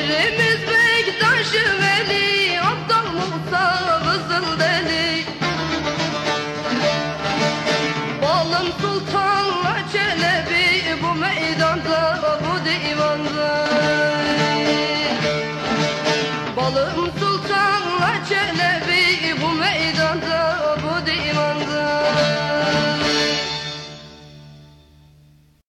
Şehrimiz Bektaş'ım.